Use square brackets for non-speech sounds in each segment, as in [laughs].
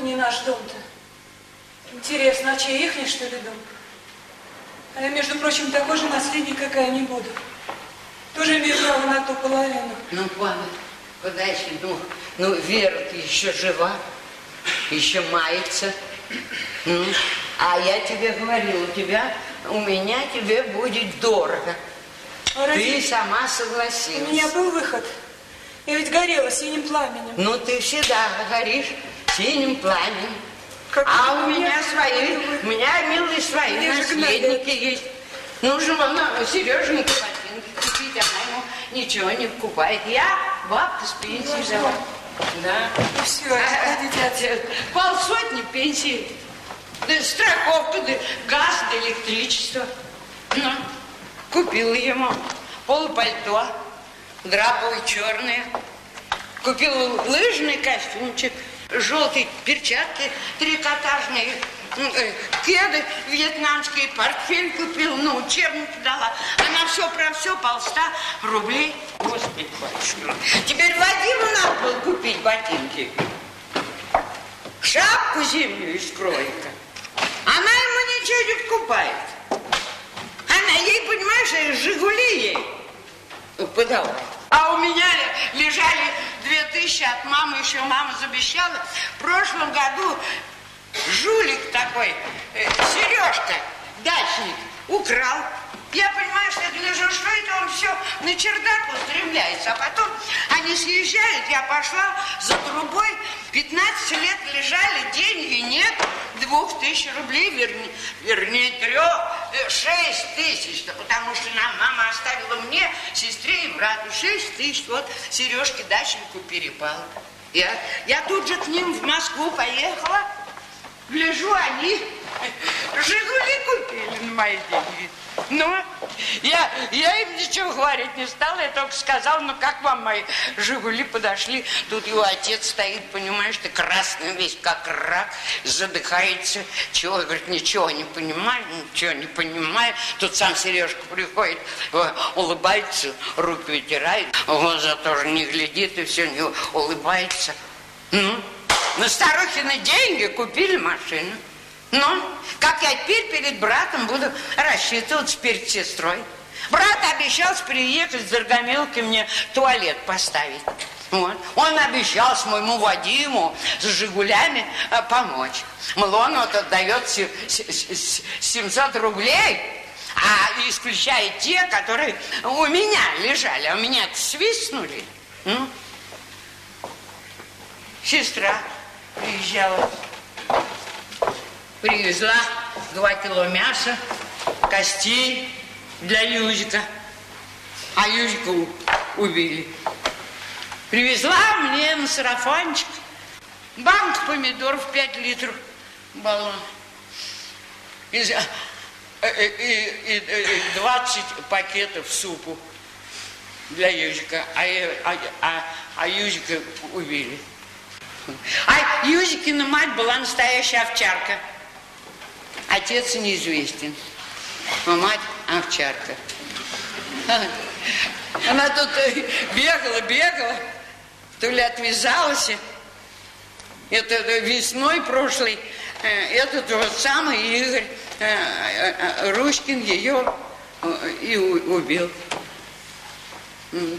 не наш дом-то. Интересно, а чей ихний, что ли, дом? А я, между прочим, такой же наследник, какая не буду. Тоже имею право на ту половину. Ну, Павел, подожди, ну, ну, Вера, ты еще жива, еще мается. Ну, а я тебе говорил, у тебя, у меня тебе будет дорого. А ты сама согласилась. У меня был выход. Я ведь горела синим пламенем. Ну, ты всегда горишь синим пламенем. Как а у меня свои, у меня, милые, свои Мне наследники есть. Нужно мама Сереженька ботинки купить, она ему ничего не покупает. Я бабка с пенсии взяла. Да. Ну все, отходите от Полсотни пенсии. Да страховка, да газ, да электричество. Ну, купила ему полупальто, драповые черные. Купила лыжный костюмчик, желтые перчатки трикотажные, э, кеды вьетнамские, портфель купил, ну, учебники дала. Она все про все полста рублей. Господи, батюшка. Теперь Вадиму надо было купить ботинки. Шапку зимнюю из кролика. Она ему ничего не покупает. Она ей, понимаешь, Жигули ей подавай. А у меня лежали две тысячи от мамы, еще мама завещала. В прошлом году жулик такой, э, Сережка, дачник, украл. Я понимаю, что я гляжу, что это он все на чердак устремляется. А потом они съезжают, я пошла за трубой, 15 лет лежали, деньги нет, двух тысяч рублей, вернее, вернее трех, шесть тысяч, да потому что нам мама оставила мне, сестре и брату, шесть тысяч, вот Сережке дачнику перепал. Я, я тут же к ним в Москву поехала, гляжу, они [laughs] Жигули купили на мои деньги. Ну, я, я им ничего говорить не стала, я только сказала, ну как вам мои Жигули подошли, тут его отец стоит, понимаешь, ты красный весь, как рак, задыхается, чего, говорит, ничего не понимаю, ничего не понимаю, тут сам Сережка приходит, улыбается, руки вытирает, глаза тоже не глядит и все, не улыбается. Ну, на старухины деньги купили машину. Ну, как я теперь перед братом буду рассчитываться перед сестрой? Брат обещал приехать с Дорогомилки мне туалет поставить. Вот. Он обещал с моему Вадиму с «Жигулями» э, помочь. Мол, он вот отдает 700 рублей, а исключая те, которые у меня лежали, а у меня свистнули. Ну, сестра приезжала привезла два кило мяса, костей для Юзика, а Юзика убили. Привезла мне на сарафанчик банк помидоров 5 литров баллон. И, и, и, и 20 пакетов супу для Юзика, а, а, а, а Юзика убили. А Юзикина мать была настоящая овчарка – Отец неизвестен, а мать овчарка. Она тут э, бегала, бегала, то ли отвязалась. Это э, весной прошлой э, этот вот самый Игорь Ручкин ее и убил.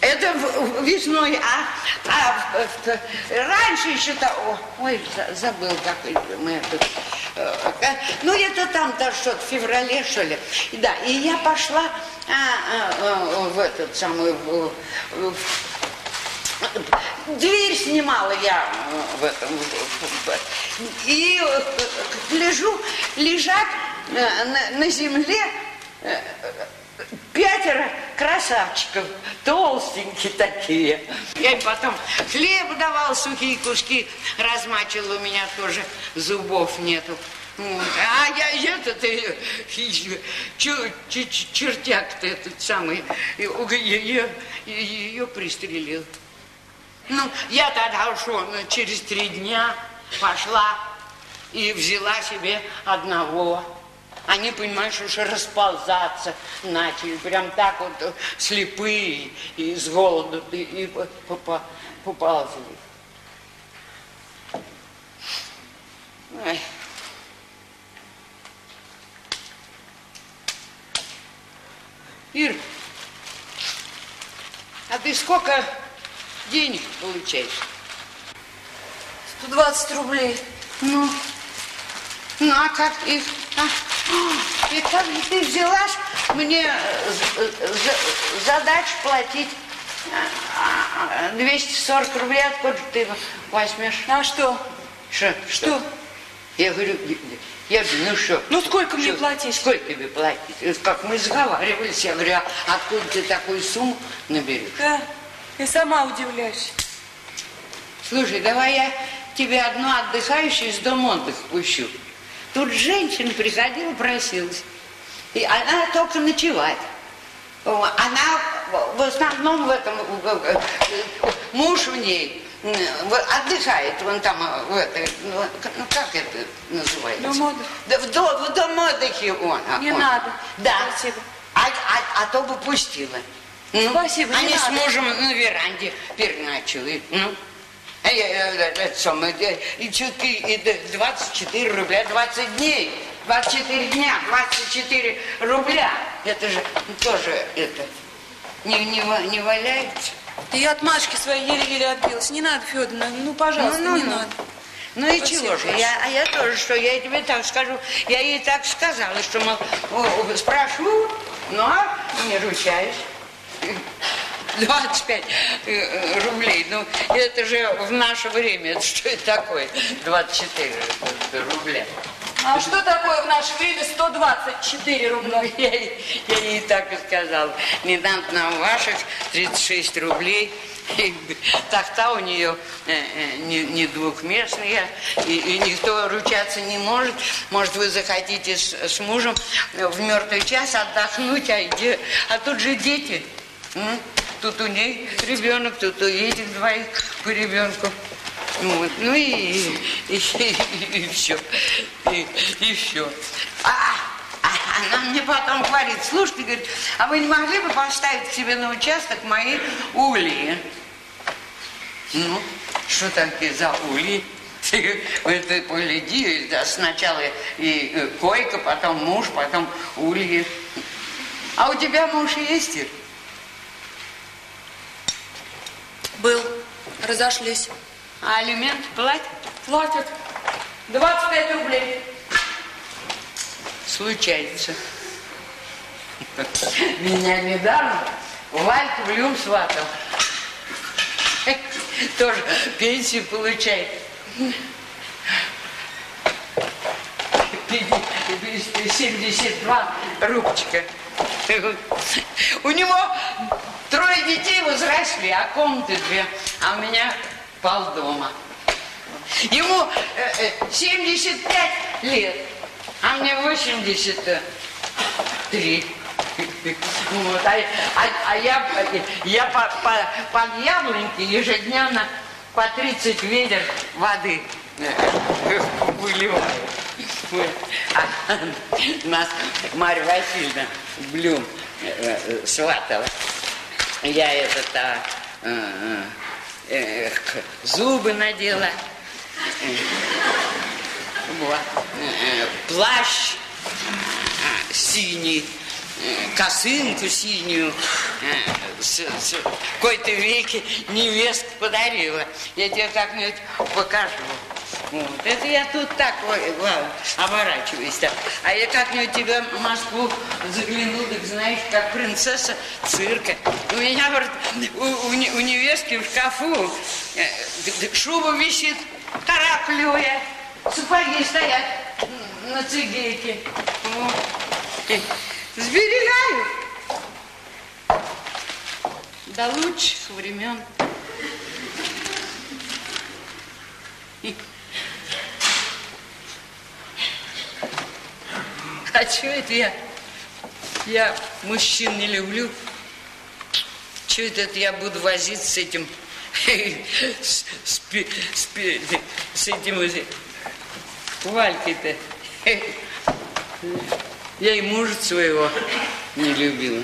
Это весной, а, а раньше еще то, ой, забыл, как мы это, ну это там-то что-то в феврале, что ли. Да, и я пошла а, а, а, в этот самый, в, в, дверь снимала я в этом, и лежу, лежат на, на земле э, пятеро красавчиков, толстенькие такие. Я им потом хлеб давал, сухие куски размачивала, у меня тоже зубов нету. А я этот чертяк-то этот самый, ее, ее пристрелил. Ну, я тогда что, через три дня пошла и взяла себе одного они, понимаешь, уже расползаться начали, прям так вот э, слепые и с голоду и, и поползли. Ой. Ир, а ты сколько денег получаешь? 120 рублей. Ну, ну а как их? И как же ты взялась мне э, з- за- задачу платить а, а, 240 рублей, откуда ты возьмешь? А что? Что? Что? Я говорю, я говорю, ну что? Ну, сколько мне Что? платить? Сколько тебе платить? Как мы сговаривались, я говорю, а откуда ты такую сумму наберешь? Да, я сама удивляюсь. Слушай, давай я тебе одну отдыхающую из дома отдыха пущу. Тут женщина приходила, просилась. И она только ночевать. Она в основном в этом, муж в ней отдыхает, вон там, э, в этой, ну, ну, как это называется? Дом отдыха. Да, в, до- в дом отдыхе он. а, Не он. надо. Да. Спасибо. А, а- а то бы пустила. Ну, Спасибо, Они с мужем на веранде переночуют. Ну. 24 рубля, 20 дней, 24 дня, 24 рубля. Это же тоже, это, не, не, не валяется. Да я от Машки своей еле-еле отбилась. Не надо, Федоровна, ну, пожалуйста, Ну, ну, не ну. надо. Ну и Спасибо чего же, я, а я тоже, что я тебе так скажу, я ей так сказала, что, мол, спрошу, но не ручаюсь. 25 э, э, рублей, ну это же в наше время, это что это такое, 24 рубля. А что такое в наше время 124 рубля? Ну, я, я ей так и сказала. Не надо нам ваших 36 рублей. Тахта у нее не, не двухместная, и, и никто ручаться не может. Может, вы захотите с, с мужем в мертвый час отдохнуть, а, где, а тут же дети. М? Тут у ней ребенок, тут у этих двоих по ребенку. Вот. Ну и, и, и, все. И, и все. А, а она мне потом говорит, слушай, ты, говорит, а вы не могли бы поставить себе на участок мои ульи? Ну, что такие за? [laughs] Ты, ты погляди, да, сначала и э, койка, потом муж, потом ульи. А у тебя муж есть? Ир? Был. Разошлись. А алимент платит? Платят. 25 рублей. Случается. Меня недавно Валька в Люм сватал. Тоже пенсию получает. Пяти- 72 рубчика. У него трое детей возросли, а комнаты две, а у меня полдома. Ему э, э, 75 лет, а мне 83. Вот, а, а- а я, я по, по- под яблоньки ежедневно по 30 ведер воды э, выливаю. А нас Марья Васильевна Блюм э, э, сватала. Я это-то э, э, эх, зубы надела. Вот. Э, э, Плащ э, синий, э, косынку синюю какой-то веки невестка подарила. Я тебе как-нибудь покажу. Вот. Это я тут так ладно, оборачиваюсь. Так. А я как-нибудь тебя в Москву загляну, так знаешь, как принцесса цирка. У меня говорит, у, у у невестки в шкафу э, шуба висит, караклюя, сапоги стоят на цигейке. Вот. Сберегаю. До лучших времен. А что это я? Я мужчин не люблю. Что это я буду возиться с этим, [laughs] с, с с с этим Валькой-то? [laughs] Я и мужа своего не любила.